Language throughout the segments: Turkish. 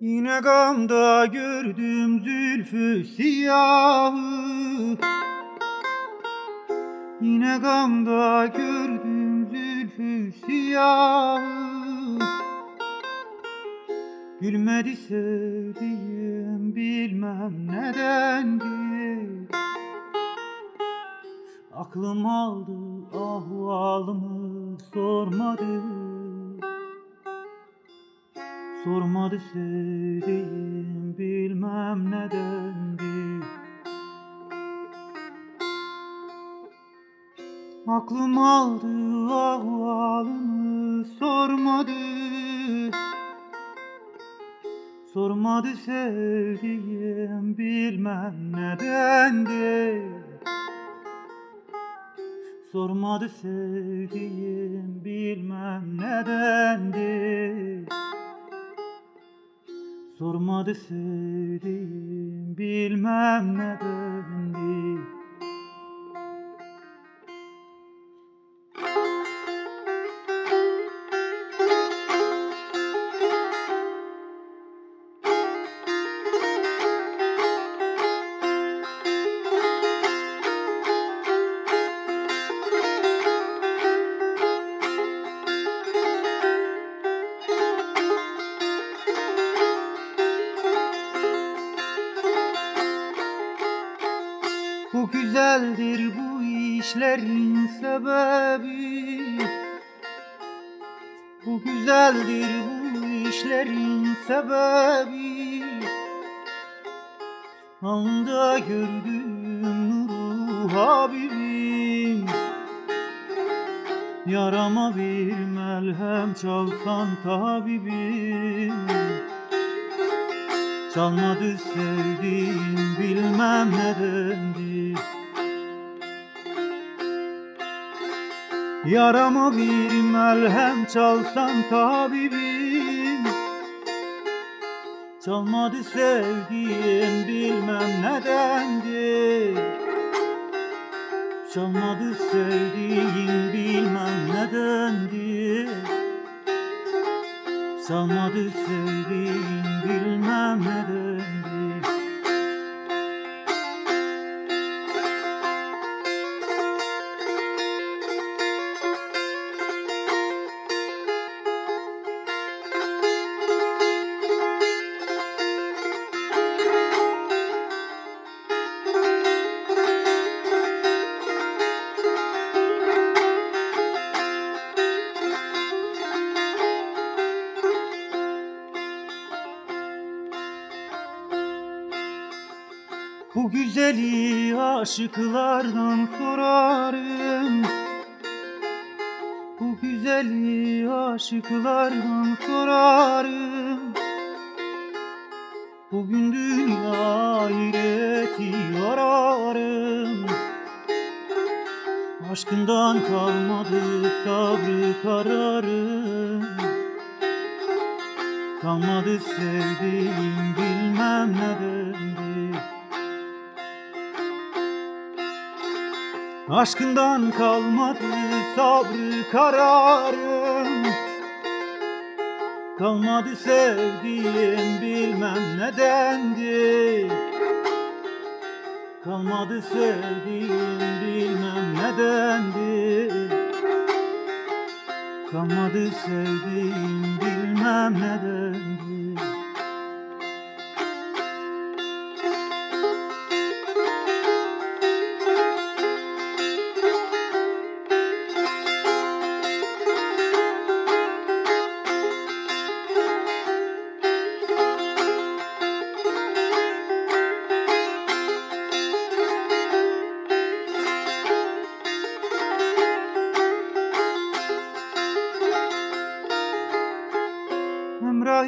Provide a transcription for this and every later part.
Yine gamda gördüm zülfü siyahı. Yine gamda gördüm zülfü siyahı. Gülmedi sevdiğim bilmem nedendir Aklım aldı ahvalımı sormadı Sormadı sevdiğim bilmem nedendir Aklım aldı ahvalımı sormadı. Sormadı sevdiğim bilmem nedendir Sormadı sevdiğim bilmem nedendir Sormadı sevdiğim bilmem nedendir Bu güzeldir bu işlerin sebebi. Bu güzeldir bu işlerin sebebi. Anda gördüm nuru Habibim. Yarama bir melhem çalsan tabibim. Çalmadı sevdiğim bilmem nedendir Yarama bir melhem çalsan tabibim. Çalmadı sevdiğim bilmem nedendir. Çalmadı sevdiğim bilmem nedendir. Çalmadı sevdiğim Bu güzeli aşıklardan sorarım Bu güzeli aşıklardan sorarım Bugün dünya ahireti ararım Aşkından kalmadı sabrı kararım. Kalmadı sevdiğim bilmem nedendir Aşkından kalmadı sabrı kararım. Kalmadı sevdiğim bilmem nedendir Kalmadı sevdiğim bilmem nedendir Kalmadı sevdiğim bilmem nedendir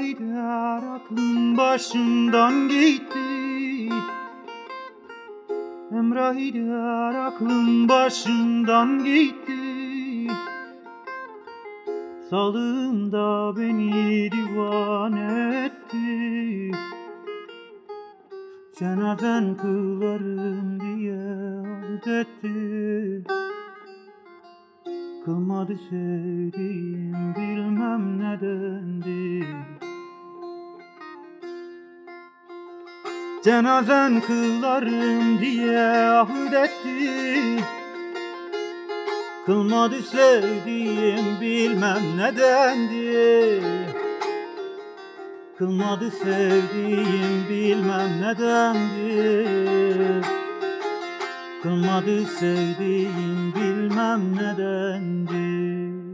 Emrahidar aklım başımdan gitti. Emrahidar aklım başımdan gitti. Sağlığında beni divane etti. Cenazen kılarım diye adetti Kılmadı sevdiğim bilmem nedendir Cenazen kılarım diye ahit etti. Kılmadı sevdiğim bilmem nedendi. Kılmadı sevdiğim bilmem nedendi. Kılmadı sevdiğim bilmem nedendi